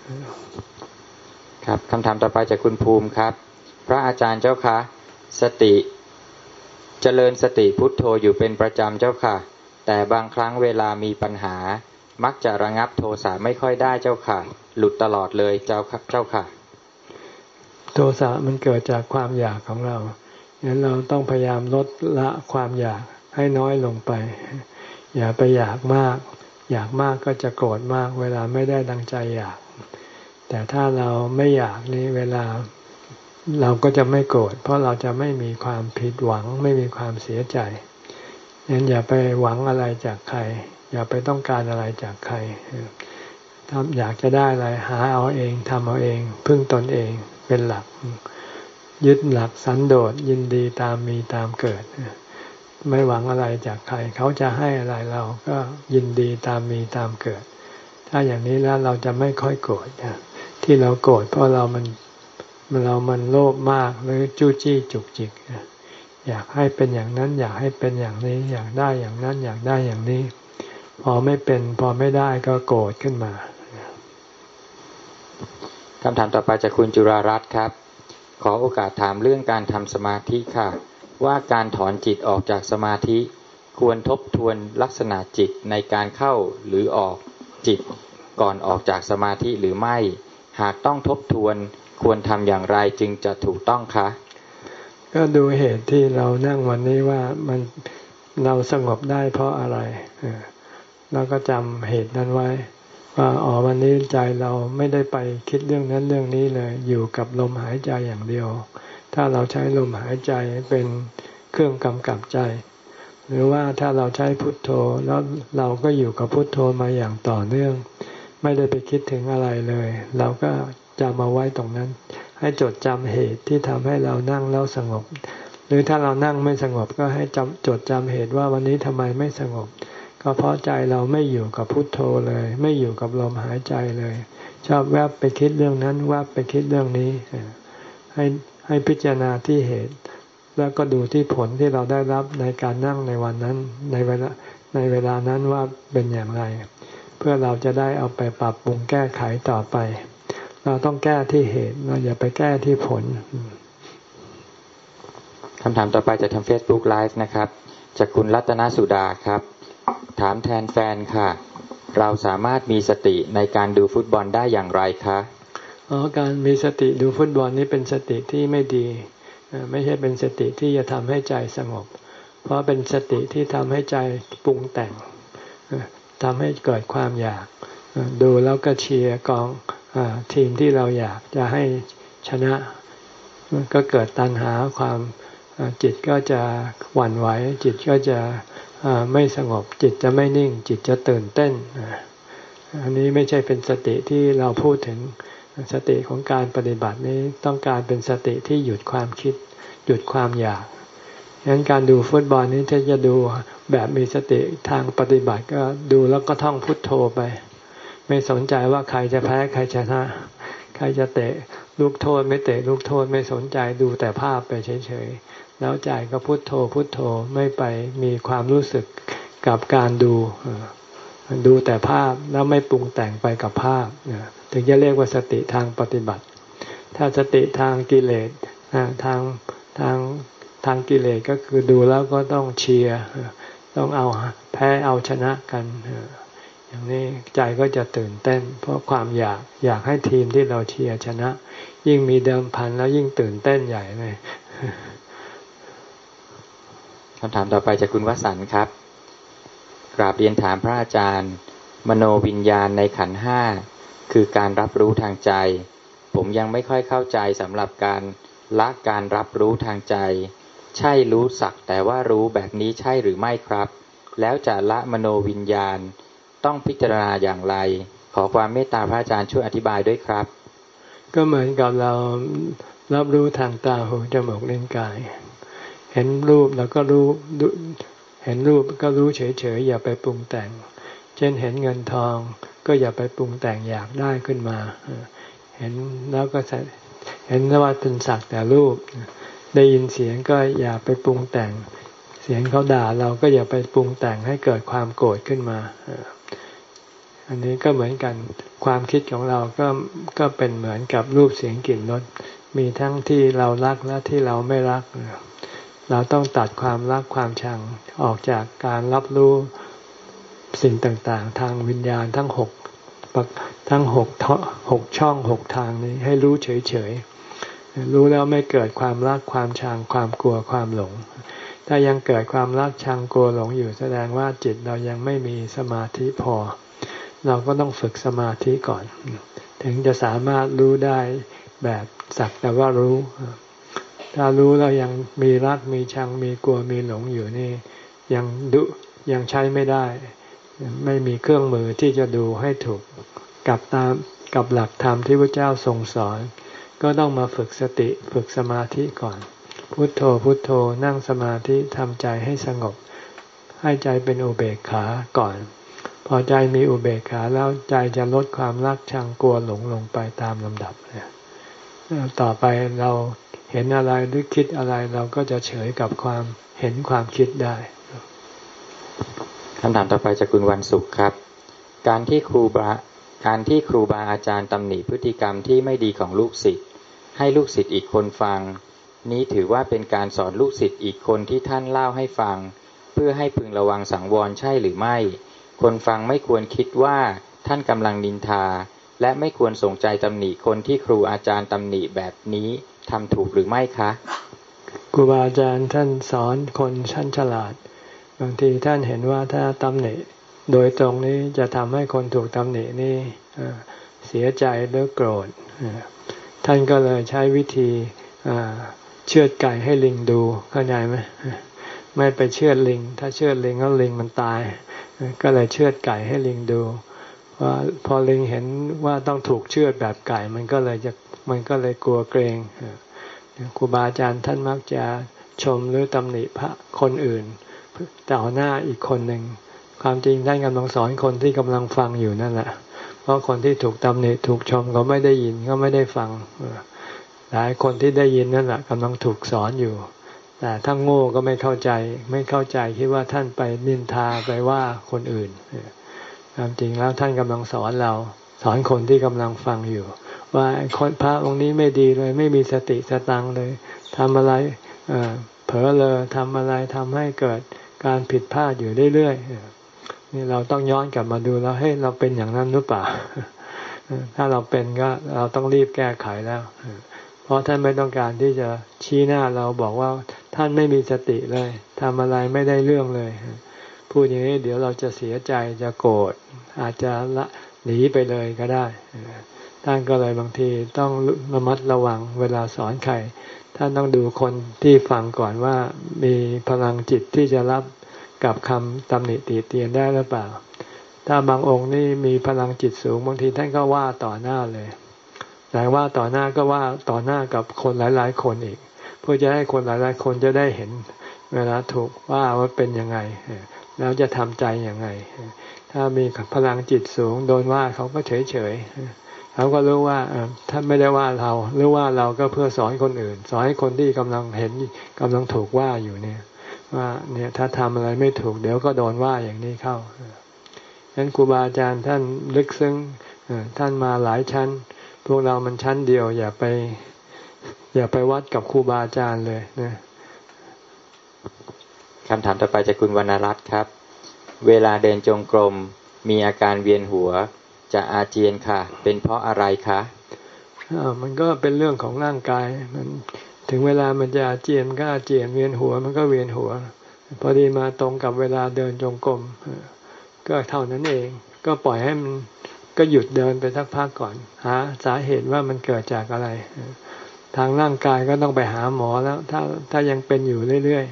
ๆครับคำถามต่อไปจากคุณภูมิครับ พระอาจารย์เจ้าคะสติเจริญสติพุทโธอยู่เป็นประจำเจ้าค่ะ แต่บางครั้งเวลามีปัญหา มักจะระงับโทสะไม่ค่อยได้เจ้าค่ะ หลุดตลอดเลยเจ้าเจ้าค่ะ โทสะมันเกิดจากความอยากของเรางั้นเราต้องพยายามลดละความอยากให้น้อยลงไป อย่าไปอยากมาก อยากมากก็จะโกรธมาก เวลาไม่ได้ดังใจอยาก แต่ถ้าเราไม่อยากนี่เวลาเราก็จะไม่โกรธเพราะเราจะไม่มีความผิดหวังไม่มีความเสียใจ งั้นอย่าไปหวังอะไรจากใคร อย่าไปต้องการอะไรจากใครถ้าอยากจะได้อะไรหาเอาเองทำเอาเอง พึ่งตนเองเป็นหลัก ยึดหลักสันโดษยินดีตามมีตามเกิด ไม่หวังอะไรจากใคร เขาจะให้อะไรเราก็ยินดีตามมีตามเกิด ถ้าอย่างนี้แล้วเราจะไม่ค่อยโกรธที่เราโกรธเพราะเรามันเรามันโลภมากหรือจู้จี้จุกจิก อยากให้เป็นอย่างนั้น อยากให้เป็นอย่างนี้ อยากได้อย่างนั้น อยากได้อย่างนี้ พอไม่เป็น พอไม่ได้ก็โกรธขึ้นมาคำถามต่อไปจากคุณจุรารัตน์ครับ ขอโอกาสถามเรื่องการทำสมาธิค่ะ ว่าการถอนจิตออกจากสมาธิ ควรทบทวนลักษณะจิตในการเข้าหรือออกจิต ก่อนออกจากสมาธิหรือไม่ หากต้องทบทวนควรทำอย่างไรจึงจะถูกต้องคะ ก็ดูเหตุที่เรานั่งวันนี้ว่ามันเราสงบได้เพราะอะไรแล้วก็จำเหตุนั้นไว้ ว่าอ๋อวันนี้ใจเราไม่ได้ไปคิดเรื่องนั้นเรื่องนี้เลย อยู่กับลมหายใจอย่างเดียว ถ้าเราใช้ลมหายใจเป็นเครื่องกำกับใจ หรือว่าถ้าเราใช้พุทโธแล้วเราก็อยู่กับพุทโธมาอย่างต่อเนื่อง ไม่ได้ไปคิดถึงอะไรเลย เราก็จำมาไว้ตรงนั้น ให้จดจำเหตุที่ทำให้เรานั่งแล้วสงบ หรือถ้าเรานั่งไม่สงบก็ให้จำจดจำเหตุว่าวันนี้ทำไมไม่สงบ ก็เพราะใจเราไม่อยู่กับพุทโธเลย ไม่อยู่กับลมหายใจเลย ชอบแวบไปคิดเรื่องนั้นแวบไปคิดเรื่องนี้ ให้ให้พิจารณาที่เหตุ แล้วก็ดูที่ผลที่เราได้รับในการนั่งในวันนั้นในเวลาในเวลานั้นว่าเป็นอย่างไร เพื่อเราจะได้เอาไปปรับปรุงแก้ไขต่อไป เราต้องแก้ที่เหตุ เราอย่าไปแก้ที่ผลคำถามต่อไปจะทำ Facebook Live นะครับ จากคุณรัตนสุดาครับ ถามแทนแฟนค่ะ เราสามารถมีสติในการดูฟุตบอลได้อย่างไรคะอ๋อการมีสติดูฟุตบอลนี้เป็นสติที่ไม่ดี ไม่ใช่เป็นสติที่จะทำให้ใจสงบ เพราะเป็นสติที่ทำให้ใจปรุงแต่งทำให้เกิดความอยาก ดูแล้วก็เชียร์กองอ ทีมที่เราอยากจะให้ชนะ ก็เกิดตัณหาความจิตก็จะหวั่นไหว จิตก็จะไม่สงบ จิตจะไม่นิ่ง จิตจะตื่นเต้น อันนี้ไม่ใช่เป็นสติที่เราพูดถึงสติของการปฏิบัตินี้ต้องการเป็นสติที่หยุดความคิด หยุดความอยากฉะนั้นการดูฟุตบอลนี้ถ้าจะดูแบบมีสติทางปฏิบัติก็ดูแล้วก็ท่องพุทโธไป ไม่สนใจว่าใครจะแพ้ใครชนะ ใครจะเตะลูกโทษ ไม่เตะลูกโทษไม่สนใจดูแต่ภาพไปเฉยๆ แล้วใจก็พุโทโธพุโทโธไม่ไปมีความรู้สึกกับการดูดูแต่ภาพแล้วไม่ปรุงแต่งไปกับภาพถึงจะเรียกว่าสติทางปฏิบัติ ถ้าสติทางกิเลสทางทางทางกิเลสก็คือดูแล้วก็ต้องเชียร์ต้องเอาแพ้เอาชนะกัน อย่างนี้ใจก็จะตื่นเต้น เพราะความอยากอยากให้ทีมที่เราเชียร์ชนะ ยิ่งมีเดิมพันแล้วยิ่งตื่นเต้นใหญ่เลยคำถามต่อไปจากคุณวสันครับ กราบเรียนถามพระอาจารย์ มโนวิญญาณในขันห้าคือการรับรู้ทางใจ ผมยังไม่ค่อยเข้าใจสำหรับการละการรับรู้ทางใจ ใช่รู้สักแต่ว่ารู้แบบนี้ใช่หรือไม่ครับ แล้วจะละมโนวิญญาณ ต้องพิจารณาอย่างไร ขอความเมตตาพระอาจารย์ช่วยอธิบายด้วยครับ ก็เหมือนกับเรารับรู้ทางตาหูจมูกลิ้นกาย เห็นรูปแล้วก็รู้เห็นรูปก็รู้เฉยๆอย่าไปปรุงแต่ง เช่นเห็นเงินทอง ก็อย่าไปปรุงแต่งอยากได้ขึ้นมา เห็นแล้วก็เห็นว่าเป็นสักแต่รูป ได้ยินเสียงก็อย่าไปปรุงแต่ง เสียงเขาด่าเราก็อย่าไปปรุงแต่งให้เกิดความโกรธขึ้นมา อันนี้ก็เหมือนกันความคิดของเราก็ก็เป็นเหมือนกับรูปเสียงกลิ่นรสมีทั้งที่เรารักและที่เราไม่รัก เราต้องตัดความรักความชังออกจากการรับรู้สิ่งต่างๆ ทางวิญญาณทั้งหกทั้งหกหกช่องหกทางนี้ให้รู้เฉยๆ รู้แล้วไม่เกิดความรักความชังความกลัวความหลง ถ้ายังเกิดความรักชังกลัวหลงอยู่แสดงว่าจิตเรายังไม่มีสมาธิพอ เราก็ต้องฝึกสมาธิก่อน ถึงจะสามารถรู้ได้แบบสักแต่ว่ารู้ ถ้ารู้แล้วยังมีรักมีชังมีกลัวมีหลงอยู่นี่ ยังดุยังใช้ไม่ได้ ไม่มีเครื่องมือที่จะดูให้ถูกกับตามกับหลักธรรมที่พระเจ้าทรงสอน ก็ต้องมาฝึกสติฝึกสมาธิก่อนพุทโธพุทโธนั่งสมาธิทำใจให้สงบ ให้ใจเป็นอุเบกขาก่อน พอใจมีอุเบกขาแล้วใจจะลดความรักชังกลัวหลงลงไปตามลำดับเนี่ยต่อไปเราเห็นอะไรหรือคิดอะไรเราก็จะเฉยกับความเห็นความคิดได้คำถามต่อไปจากคุณวันสุขครับ การที่ครูบาการที่ครูบาอาจารย์ตำหนิพฤติกรรมที่ไม่ดีของลูกศิษย์ให้ลูกศิษย์อีกคนฟัง นี้ถือว่าเป็นการสอนลูกศิษย์อีกคนที่ท่านเล่าให้ฟัง เพื่อให้พึงระวังสังวรใช่หรือไม่ คนฟังไม่ควรคิดว่าท่านกำลังนินทา และไม่ควรสนใจตำหนิคนที่ครูอาจารย์ตำหนิแบบนี้ทำถูกหรือไม่คะครูบาอาจารย์ท่านสอนคนชั้นฉลาด บางทีท่านเห็นว่าถ้าตำหนิ โดยตรงนี้จะทำให้คนถูกตำหนินี่เสียใจหรือโกรธท่านก็เลยใช้วิธีเชือดไก่ให้ลิงดูเข้าใจไหมไม่ไปเชือดลิง ถ้าเชือดลิงแล้วลิงมันตาย ก็เลยเชือดไก่ให้ลิงดูว่าพอลิงเห็นว่าต้องถูกเชือดแบบไก่ มันก็เลยจะมันก็เลยกลัวเกรงครูบาอาจารย์ท่านมักจะชมหรือตำหนิพระคนอื่นต่อหน้าอีกคนหนึ่งความจริงท่านกำลังสอนคนที่กำลังฟังอยู่นั่นแหละเพราะคนที่ถูกตำหนิถูกชมก็ไม่ได้ยินก็ไม่ได้ฟังหลายคนที่ได้ยินนั่นแหละกำลังถูกสอนอยู่ แต่ถ้าโง่ก็ไม่เข้าใจ ไม่เข้าใจคิดว่าท่านไปนินทาไปว่าคนอื่นความจริงแล้วท่านกำลังสอนเรา สอนคนที่กำลังฟังอยู่ ว่าคนพระองค์นี้ไม่ดีเลย ไม่มีสติสตังเลยทำอะไรเผลอเลยทำอะไรทำให้เกิดการผิดพลาดอยู่เรื่อยๆนี่เราต้องย้อนกลับมาดูแล้วให้เราเป็นอย่างนั้นหรือเปล่าถ้าเราเป็นก็เราต้องรีบแก้ไขแล้ว เพราะท่านไม่ต้องการที่จะชี้หน้าเราบอกว่าท่านไม่มีสติเลยทำอะไรไม่ได้เรื่องเลยพูดอย่างนี้เดี๋ยวเราจะเสียใจจะโกรธอาจจะละหนีไปเลยก็ได้ท่านก็เลยบางทีต้องระมัดระวังเวลาสอนใครท่านต้องดูคนที่ฟังก่อนว่ามีพลังจิตที่จะรับกับคำตำหนิตีเตียนได้หรือเปล่า ถ้าบางองค์นี่มีพลังจิตสูงบางทีท่านก็ว่าต่อหน้าเลย แต่ว่าต่อหน้าก็ว่าต่อหน้ากับคนหลาย ๆ คนอีก เพื่อจะให้คนหลาย ๆ คนจะได้เห็นเวลาถูกว่าว่าเป็นยังไง แล้วจะทำใจยังไง ถ้ามีพลังจิตสูงโดนว่าเขาก็เฉยเฉยเขาก็รู้ว่าท่าไม่ได้ว่าเราหรือว่าเราก็เพื่อสอนคนอื่น สอนให้คนที่กำลังเห็นกำลังถูกว่าอยู่เนี่ย ว่าเนี่ยถ้าทำอะไรไม่ถูกเดี๋ยวก็โดนว่าอย่างนี้เข้าฉะนั้นครูบาอาจารย์ท่านลึกซึ้งท่านมาหลายชั้น พวกเรามันชั้นเดียว อย่าไป อย่าไปวัดกับครูบาอาจารย์เลยนะคำถามต่อไปจากคุณวรรณรัตน์ครับ เวลาเดินจงกรมมีอาการเวียนหัว จะอาเจียนค่ะ เป็นเพราะอะไรคะมันก็เป็นเรื่องของร่างกาย มันถึงเวลามันจะอาเจียนก็อาเจียนเวียนหัว มันก็เวียนหัว พอดีมาตรงกับเวลาเดินจงกรมก็เท่านั้นเอง ก็ปล่อยให้มัน ก็หยุดเดินไปสักพักก่อน หาสาเหตุว่ามันเกิดจากอะไร ทางร่างกายก็ต้องไปหาหมอแล้ว ถ้าถ้ายังเป็นอยู่เรื่อย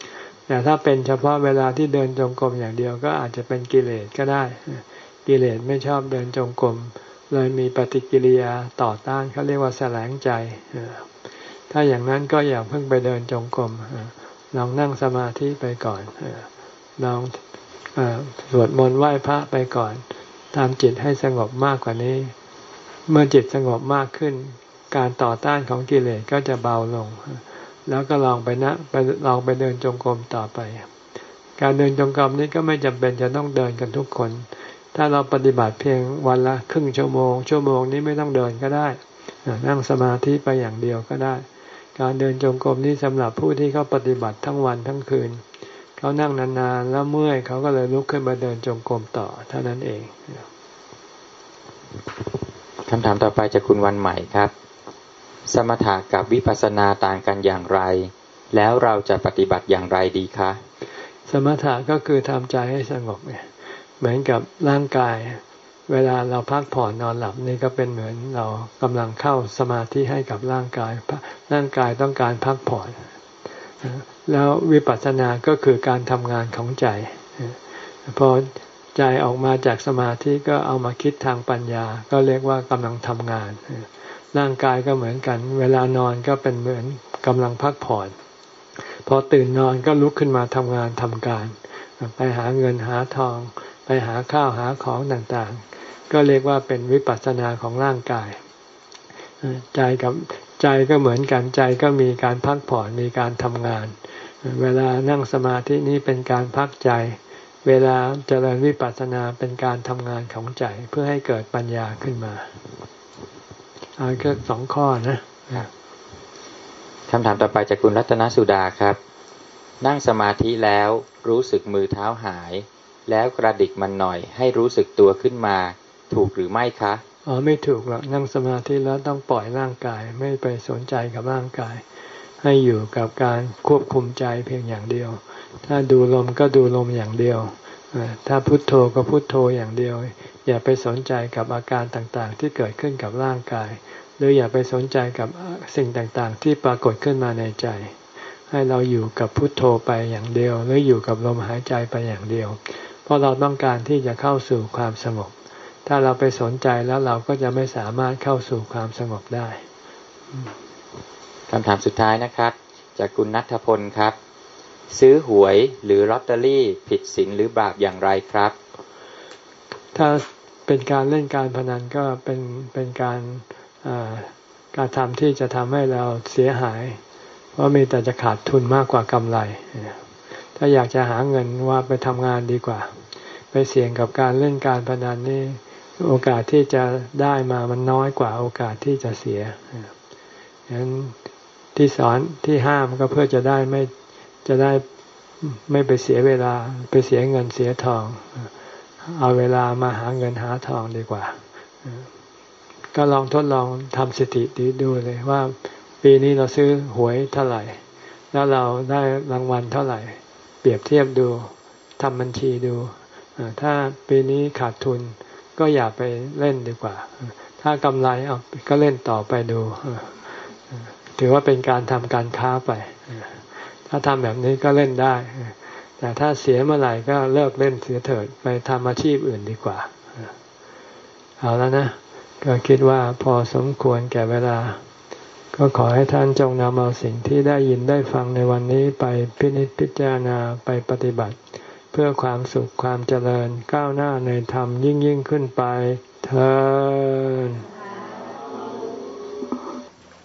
ๆแต่ถ้าเป็นเฉพาะเวลาที่เดินจงกรมอย่างเดียวก็อาจจะเป็นกิเลสก็ได้ กิเลสไม่ชอบเดินจงกรมเลยมีปฏิกิริยาต่อต้านเขาเรียกว่าแสลงใจถ้าอย่างนั้นก็อย่าเพิ่งไปเดินจงกรมลองนั่งสมาธิไปก่อนลองสวดมนต์ไหว้พระไปก่อน ทำจิตให้สงบมากกว่านี้ เมื่อจิตสงบมากขึ้น การต่อต้านของกิเลสก็จะเบาลง แล้วก็ลองไปนะไปลองไปเดินจงกรมต่อไป การเดินจงกรมนี้ก็ไม่จำเป็นจะต้องเดินกันทุกคน ถ้าเราปฏิบัติเพียงวันละครึ่งชั่วโมง ชั่วโมงนี้ไม่ต้องเดินก็ได้ นั่งสมาธิไปอย่างเดียวก็ได้ การเดินจงกรมนี่สำหรับผู้ที่เขาปฏิบัติทั้งวันทั้งคืน เขานั่งนานๆแล้วเมื่อยเขาก็เลยลุกขึ้นมาเดินจงกรมต่อเท่านั้นเองคำถามต่อไปจากคุณวันใหม่ครับ สมถะกับวิปัสสนาต่างกันอย่างไร แล้วเราจะปฏิบัติอย่างไรดีคะ สมถะก็คือทำใจให้สงบไงเหมือนกับร่างกาย เวลาเราพักผ่อนนอนหลับนี่ก็เป็นเหมือนเรากำลังเข้าสมาธิให้กับร่างกาย ร่างกายต้องการพักผ่อน แล้ววิปัสสนาก็คือการทำงานของใจ พอใจออกมาจากสมาธิก็เอามาคิดทางปัญญา ก็เรียกว่ากำลังทำงาน ร่างกายก็เหมือนกัน เวลานอนก็เป็นเหมือนกำลังพักผ่อน พอตื่นนอนก็ลุกขึ้นมาทำงานทำการ ไปหาเงินหาทอง ไปหาข้าวหาของต่างๆ ก็เรียกว่าเป็นวิปัสสนาของร่างกาย ใจกับใจก็เหมือนกันใจก็มีการพักผ่อนมีการทำงาน เวลานั่งสมาธินี้เป็นการพักใจ เวลาเจริญวิปัสสนาเป็นการทำงานของใจเพื่อให้เกิดปัญญาขึ้นมาอันก็สองข้อนะคำถามต่อไปจากคุณรัตนสุดาครับ นั่งสมาธิแล้วรู้สึกมือเท้าหาย แล้วกระดิกมันหน่อย ให้รู้สึกตัวขึ้นมา ถูกหรือไม่คะอ๋อไม่ถูกหรอกนั่งสมาธิแล้วต้องปล่อยร่างกายไม่ไปสนใจกับร่างกาย ให้อยู่กับการควบคุมใจเพียงอย่างเดียว ถ้าดูลมก็ดูลมอย่างเดียว ถ้าพุทโธก็พุทโธอย่างเดียว อย่าไปสนใจกับอาการต่างๆ ที่เกิดขึ้นกับร่างกาย หรืออย่าไปสนใจกับสิ่งต่างๆ ที่ปรากฏขึ้นมาในใจ ให้เราอยู่กับพุทโธไปอย่างเดียว หรืออยู่กับลมหายใจไปอย่างเดียว เพราะเราต้องการที่จะเข้าสู่ความสงบถ้าเราไปสนใจแล้วเราก็จะไม่สามารถเข้าสู่ความสงบได้ คำถามสุดท้ายนะครับ จากคุณนัทพลครับ ซื้อหวยหรือลอตเตอรี่ ผิดศีลหรือบาปอย่างไรครับ ถ้าเป็นการเล่นการพนันก็เป็นเป็นการการทำที่จะทำให้เราเสียหาย เพราะมีแต่จะขาดทุนมากกว่ากำไร ถ้าอยากจะหาเงินว่าไปทำงานดีกว่า ไปเสี่ยงกับการเล่นการพนันนี่โอกาสที่จะได้มามันน้อยกว่าโอกาสที่จะเสียฉะนั้น ที่สอนที่ห้ามก็เพื่อจะได้ไม่จะได้ไม่ไปเสียเวลาไปเสียเงินเสียทอง เอาเวลามาหาเงินหาทองดีกว่า ก็ลองทดลองทำสถิติดูเลยว่าปีนี้เราซื้อหวยเท่าไหร่ แล้วเราได้รางวัลเท่าไหร่ เปรียบเทียบดูทำบัญชีดูถ้าปีนี้ขาดทุนก็อย่าไปเล่นดีกว่า ถ้ากำไรเอาก็เล่นต่อไปดู ถือว่าเป็นการทำการค้าไป ถ้าทำแบบนี้ก็เล่นได้ แต่ถ้าเสียเมื่อไหร่ก็เลิกเล่นเสียเถิดไปทำอาชีพอื่นดีกว่า เอาแล้วนะ ก็คิดว่าพอสมควรแก่เวลา ก็ขอให้ท่านจงนำเอาสิ่งที่ได้ยินได้ฟังในวันนี้ไปพินิจพิจารณาไปปฏิบัติ เพื่อความสุขความเจริญก้าวหน้าในธรรมยิ่งยิ่งขึ้นไปเธอ